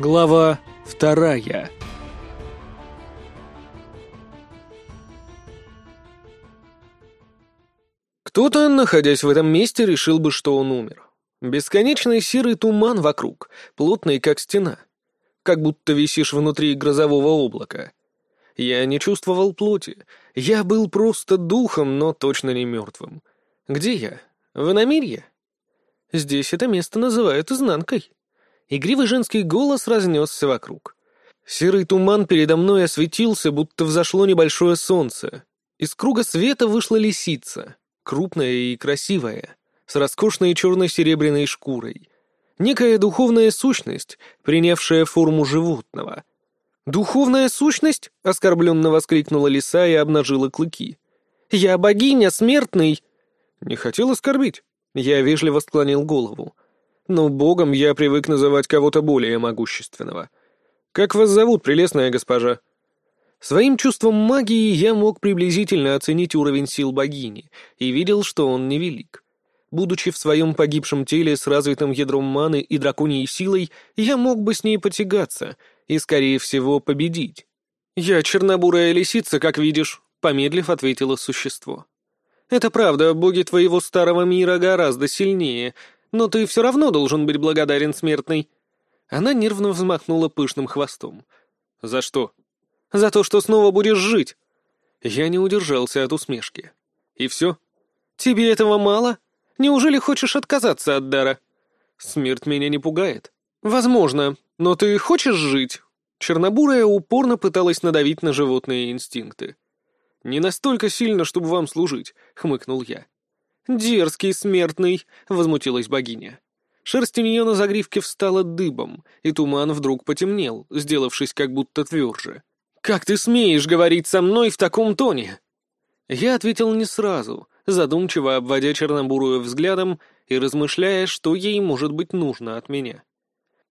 Глава вторая Кто-то, находясь в этом месте, решил бы, что он умер. Бесконечный серый туман вокруг, плотный, как стена. Как будто висишь внутри грозового облака. Я не чувствовал плоти. Я был просто духом, но точно не мертвым. Где я? В иномирье? Здесь это место называют изнанкой. Игривый женский голос разнесся вокруг. Серый туман передо мной осветился, будто взошло небольшое солнце. Из круга света вышла лисица, крупная и красивая, с роскошной черно-серебряной шкурой. Некая духовная сущность, принявшая форму животного. «Духовная сущность?» — оскорбленно воскликнула лиса и обнажила клыки. «Я богиня, смертный!» «Не хотел оскорбить». Я вежливо склонил голову но богом я привык называть кого-то более могущественного. Как вас зовут, прелестная госпожа?» Своим чувством магии я мог приблизительно оценить уровень сил богини и видел, что он невелик. Будучи в своем погибшем теле с развитым ядром маны и драконьей силой, я мог бы с ней потягаться и, скорее всего, победить. «Я чернобурая лисица, как видишь», — помедлив ответило существо. «Это правда, боги твоего старого мира гораздо сильнее, но ты все равно должен быть благодарен, смертный». Она нервно взмахнула пышным хвостом. «За что?» «За то, что снова будешь жить». Я не удержался от усмешки. «И все?» «Тебе этого мало? Неужели хочешь отказаться от дара?» «Смерть меня не пугает». «Возможно, но ты хочешь жить?» Чернобурая упорно пыталась надавить на животные инстинкты. «Не настолько сильно, чтобы вам служить», — хмыкнул я. «Дерзкий смертный!» — возмутилась богиня. Шерсть у нее на загривке встала дыбом, и туман вдруг потемнел, сделавшись как будто тверже. «Как ты смеешь говорить со мной в таком тоне?» Я ответил не сразу, задумчиво обводя чернобурую взглядом и размышляя, что ей может быть нужно от меня.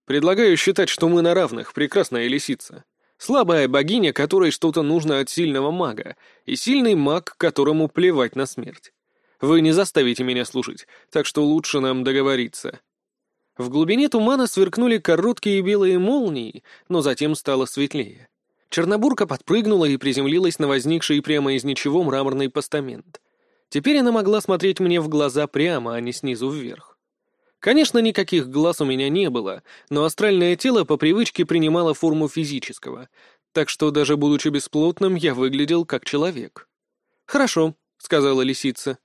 «Предлагаю считать, что мы на равных, прекрасная лисица. Слабая богиня, которой что-то нужно от сильного мага, и сильный маг, которому плевать на смерть. Вы не заставите меня служить, так что лучше нам договориться». В глубине тумана сверкнули короткие белые молнии, но затем стало светлее. Чернобурка подпрыгнула и приземлилась на возникший прямо из ничего мраморный постамент. Теперь она могла смотреть мне в глаза прямо, а не снизу вверх. Конечно, никаких глаз у меня не было, но астральное тело по привычке принимало форму физического, так что даже будучи бесплотным, я выглядел как человек. «Хорошо», — сказала лисица.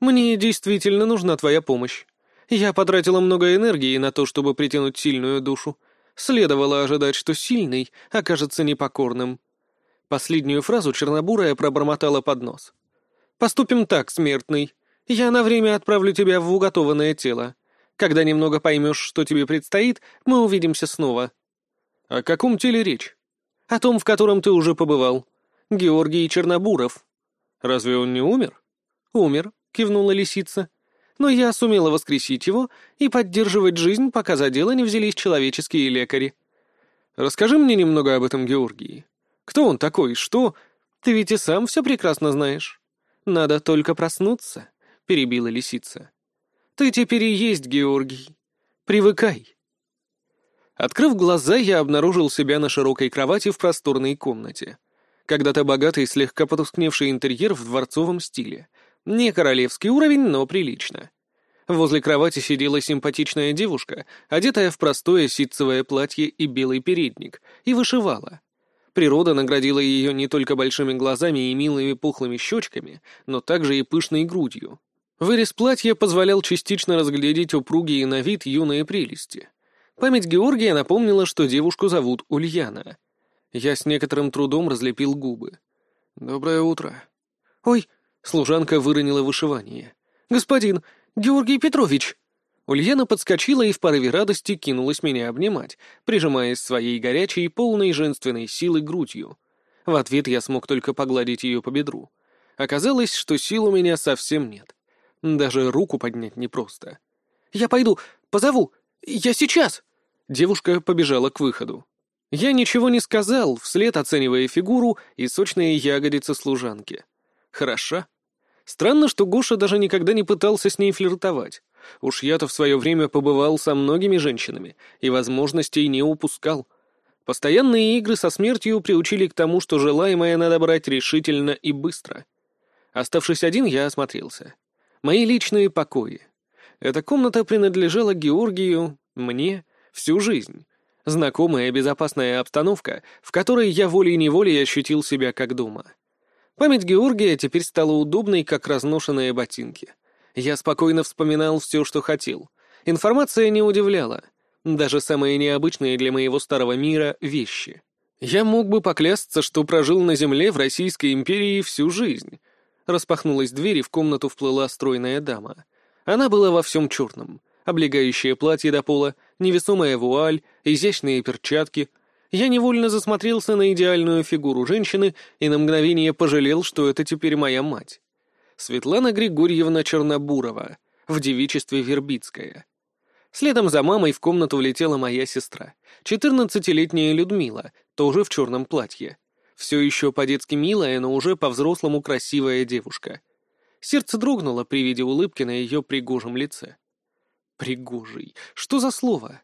Мне действительно нужна твоя помощь. Я потратила много энергии на то, чтобы притянуть сильную душу. Следовало ожидать, что сильный окажется непокорным. Последнюю фразу Чернобурая пробормотала под нос. «Поступим так, смертный. Я на время отправлю тебя в уготованное тело. Когда немного поймешь, что тебе предстоит, мы увидимся снова». «О каком теле речь?» «О том, в котором ты уже побывал. Георгий Чернобуров». «Разве он не умер?» «Умер. — кивнула лисица. «Но я сумела воскресить его и поддерживать жизнь, пока за дело не взялись человеческие лекари». «Расскажи мне немного об этом Георгии. Кто он такой, что...» «Ты ведь и сам все прекрасно знаешь. Надо только проснуться», — перебила лисица. «Ты теперь и есть Георгий. Привыкай». Открыв глаза, я обнаружил себя на широкой кровати в просторной комнате. Когда-то богатый, слегка потускневший интерьер в дворцовом стиле — не королевский уровень, но прилично. Возле кровати сидела симпатичная девушка, одетая в простое ситцевое платье и белый передник, и вышивала. Природа наградила ее не только большими глазами и милыми пухлыми щечками, но также и пышной грудью. Вырез платья позволял частично разглядеть упругие на вид юные прелести. Память Георгия напомнила, что девушку зовут Ульяна. Я с некоторым трудом разлепил губы. «Доброе утро». «Ой, Служанка выронила вышивание. «Господин! Георгий Петрович!» Ульяна подскочила и в порыве радости кинулась меня обнимать, прижимаясь своей горячей, полной женственной силы грудью. В ответ я смог только погладить ее по бедру. Оказалось, что сил у меня совсем нет. Даже руку поднять непросто. «Я пойду, позову! Я сейчас!» Девушка побежала к выходу. Я ничего не сказал, вслед оценивая фигуру и сочные ягодицы служанки. Хороша. Странно, что Гоша даже никогда не пытался с ней флиртовать. Уж я-то в свое время побывал со многими женщинами и возможностей не упускал. Постоянные игры со смертью приучили к тому, что желаемое надо брать решительно и быстро. Оставшись один, я осмотрелся. Мои личные покои. Эта комната принадлежала Георгию, мне, всю жизнь. Знакомая безопасная обстановка, в которой я волей-неволей ощутил себя как дома. Память Георгия теперь стала удобной, как разношенные ботинки. Я спокойно вспоминал все, что хотел. Информация не удивляла. Даже самые необычные для моего старого мира вещи. Я мог бы поклясться, что прожил на Земле в Российской империи всю жизнь. Распахнулась дверь, и в комнату вплыла стройная дама. Она была во всем черном. Облегающее платье до пола, невесомая вуаль, изящные перчатки — я невольно засмотрелся на идеальную фигуру женщины и на мгновение пожалел, что это теперь моя мать. Светлана Григорьевна Чернобурова, в девичестве Вербицкая. Следом за мамой в комнату влетела моя сестра, четырнадцатилетняя Людмила, тоже в черном платье. Все еще по-детски милая, но уже по-взрослому красивая девушка. Сердце дрогнуло при виде улыбки на ее пригожем лице. Пригожий. Что за слово?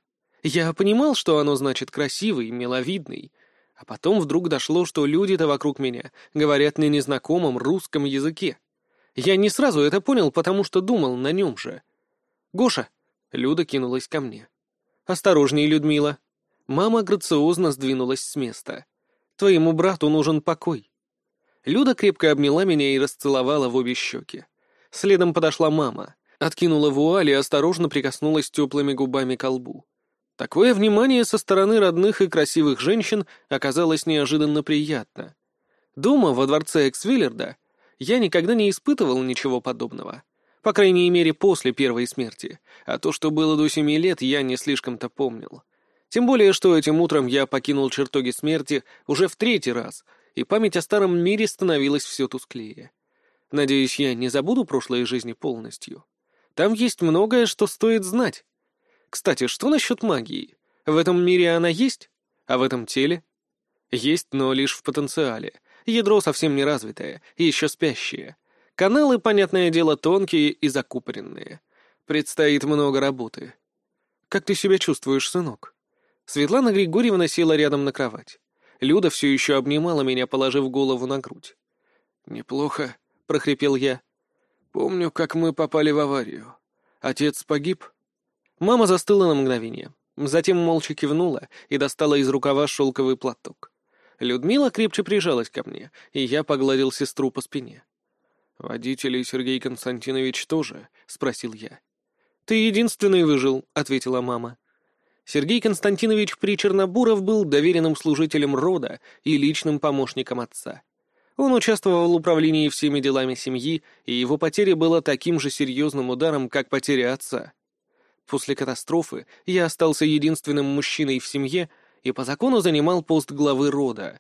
Я понимал, что оно значит красивый, миловидный. А потом вдруг дошло, что люди-то вокруг меня говорят на незнакомом русском языке. Я не сразу это понял, потому что думал на нем же. «Гоша!» — Люда кинулась ко мне. «Осторожней, Людмила!» Мама грациозно сдвинулась с места. «Твоему брату нужен покой». Люда крепко обняла меня и расцеловала в обе щеки. Следом подошла мама, откинула вуаль и осторожно прикоснулась теплыми губами к лбу. Такое внимание со стороны родных и красивых женщин оказалось неожиданно приятно. Дома, во дворце Эксвиллерда, я никогда не испытывал ничего подобного. По крайней мере, после первой смерти. А то, что было до семи лет, я не слишком-то помнил. Тем более, что этим утром я покинул чертоги смерти уже в третий раз, и память о старом мире становилась все тусклее. Надеюсь, я не забуду прошлой жизни полностью. Там есть многое, что стоит знать. Кстати, что насчет магии? В этом мире она есть? А в этом теле? Есть, но лишь в потенциале. Ядро совсем не развитое, еще спящее. Каналы, понятное дело, тонкие и закупоренные. Предстоит много работы. Как ты себя чувствуешь, сынок? Светлана Григорьевна села рядом на кровать. Люда все еще обнимала меня, положив голову на грудь. «Неплохо», — прохрипел я. «Помню, как мы попали в аварию. Отец погиб, Мама застыла на мгновение, затем молча кивнула и достала из рукава шелковый платок. Людмила крепче прижалась ко мне, и я погладил сестру по спине. «Водитель и Сергей Константинович тоже?» — спросил я. «Ты единственный выжил», — ответила мама. Сергей Константинович Причернобуров был доверенным служителем рода и личным помощником отца. Он участвовал в управлении всеми делами семьи, и его потеря была таким же серьезным ударом, как потеря отца. После катастрофы я остался единственным мужчиной в семье и по закону занимал пост главы рода.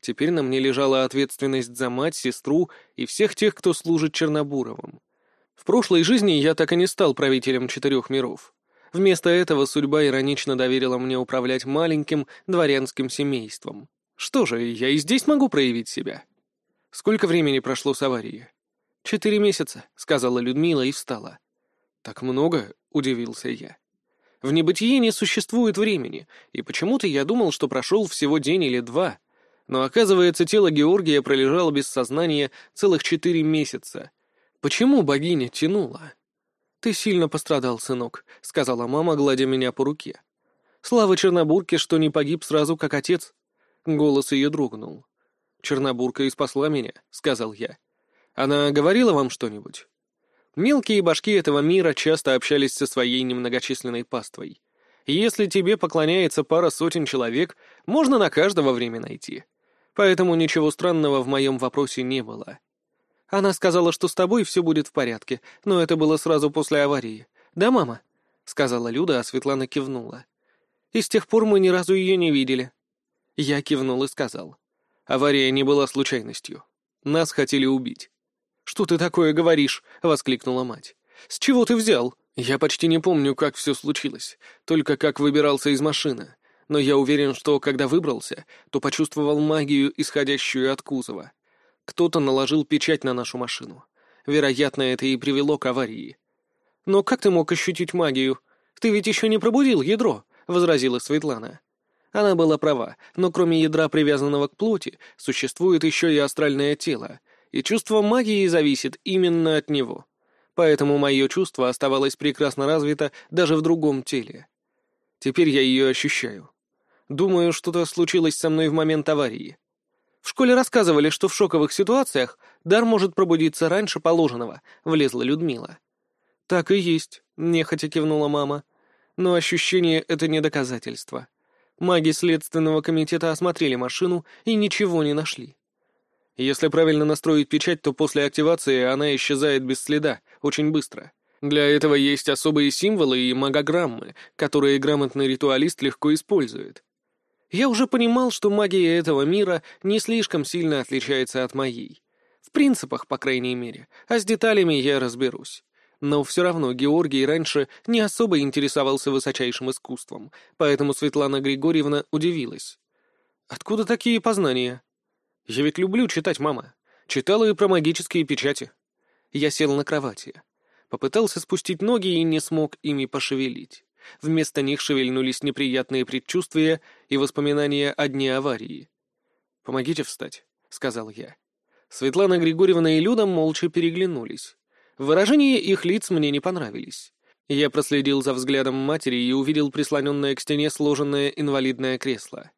Теперь на мне лежала ответственность за мать, сестру и всех тех, кто служит Чернобуровым. В прошлой жизни я так и не стал правителем четырех миров. Вместо этого судьба иронично доверила мне управлять маленьким дворянским семейством. Что же, я и здесь могу проявить себя. Сколько времени прошло с аварии? «Четыре месяца», — сказала Людмила и встала. «Так много?» — удивился я. «В небытие не существует времени, и почему-то я думал, что прошел всего день или два. Но оказывается, тело Георгия пролежало без сознания целых четыре месяца. Почему богиня тянула?» «Ты сильно пострадал, сынок», — сказала мама, гладя меня по руке. «Слава Чернобурке, что не погиб сразу, как отец». Голос ее дрогнул. «Чернобурка и спасла меня», — сказал я. «Она говорила вам что-нибудь?» Мелкие башки этого мира часто общались со своей немногочисленной паствой. если тебе поклоняется пара сотен человек, можно на каждого время найти. Поэтому ничего странного в моем вопросе не было. Она сказала, что с тобой все будет в порядке, но это было сразу после аварии. «Да, мама?» — сказала Люда, а Светлана кивнула. «И с тех пор мы ни разу ее не видели». Я кивнул и сказал. Авария не была случайностью. Нас хотели убить. «Что ты такое говоришь?» — воскликнула мать. «С чего ты взял?» «Я почти не помню, как все случилось, только как выбирался из машины. Но я уверен, что, когда выбрался, то почувствовал магию, исходящую от кузова. Кто-то наложил печать на нашу машину. Вероятно, это и привело к аварии». «Но как ты мог ощутить магию? Ты ведь еще не пробудил ядро», — возразила Светлана. Она была права, но кроме ядра, привязанного к плоти, существует еще и астральное тело, и чувство магии зависит именно от него. Поэтому мое чувство оставалось прекрасно развито даже в другом теле. Теперь я ее ощущаю. Думаю, что-то случилось со мной в момент аварии. В школе рассказывали, что в шоковых ситуациях дар может пробудиться раньше положенного, влезла Людмила. Так и есть, нехотя кивнула мама. Но ощущение — это не доказательство. Маги Следственного комитета осмотрели машину и ничего не нашли. Если правильно настроить печать, то после активации она исчезает без следа, очень быстро. Для этого есть особые символы и магограммы, которые грамотный ритуалист легко использует. Я уже понимал, что магия этого мира не слишком сильно отличается от моей. В принципах, по крайней мере, а с деталями я разберусь. Но все равно Георгий раньше не особо интересовался высочайшим искусством, поэтому Светлана Григорьевна удивилась. «Откуда такие познания?» Я ведь люблю читать, мама. Читала и про магические печати. Я сел на кровати. Попытался спустить ноги и не смог ими пошевелить. Вместо них шевельнулись неприятные предчувствия и воспоминания о дне аварии. «Помогите встать», — сказал я. Светлана Григорьевна и Люда молча переглянулись. Выражения их лиц мне не понравились. Я проследил за взглядом матери и увидел прислоненное к стене сложенное инвалидное кресло.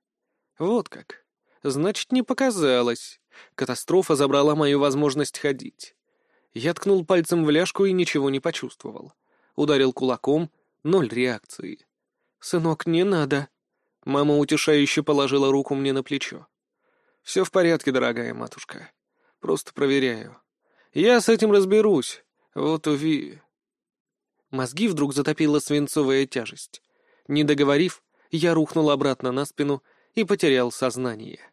Вот как. Значит, не показалось. Катастрофа забрала мою возможность ходить. Я ткнул пальцем в ляжку и ничего не почувствовал. Ударил кулаком, ноль реакции. «Сынок, не надо». Мама утешающе положила руку мне на плечо. «Все в порядке, дорогая матушка. Просто проверяю. Я с этим разберусь. Вот уви...» Мозги вдруг затопила свинцовая тяжесть. Не договорив, я рухнул обратно на спину и потерял сознание.